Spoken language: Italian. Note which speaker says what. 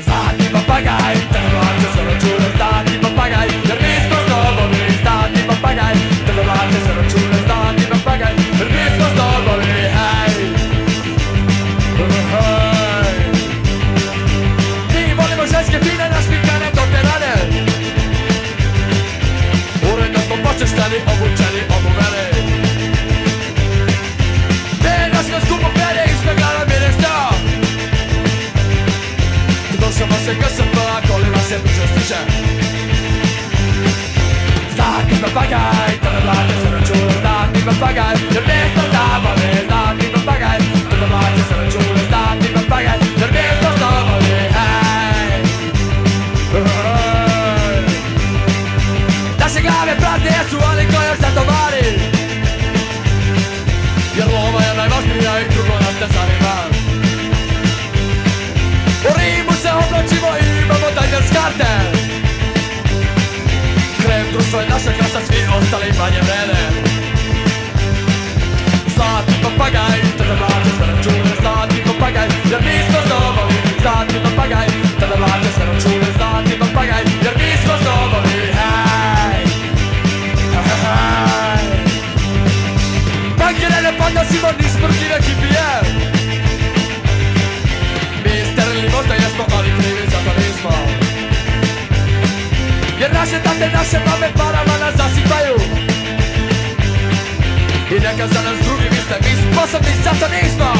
Speaker 1: Zatem papagaio então. Non siamo se che se fa con le masse più giustice Stati pappagai, te ne vate sono giù. Stati pappagai, il mio stava lì Stati pappagai, te ne vate sono giù. Stati pappagai, il mio stava lì Hey. Hey. Da segare prati e su alle cogliere stato male Io Je naša krasa, svi ostali manje vrede Zlatni papagaj, tada vlače sve račune Zlatni papagaj, jer mi smo domovi Zlatni papagaj, tada vlače sve račune Zlatni papagaj, jer mi smo domovi Hej, hej, hej Bancherelle fanno di sportive KPM Mister naše tate, naše mame parama nas zasipaju. I neka za nas drugi misle, mi sposobni za to nismo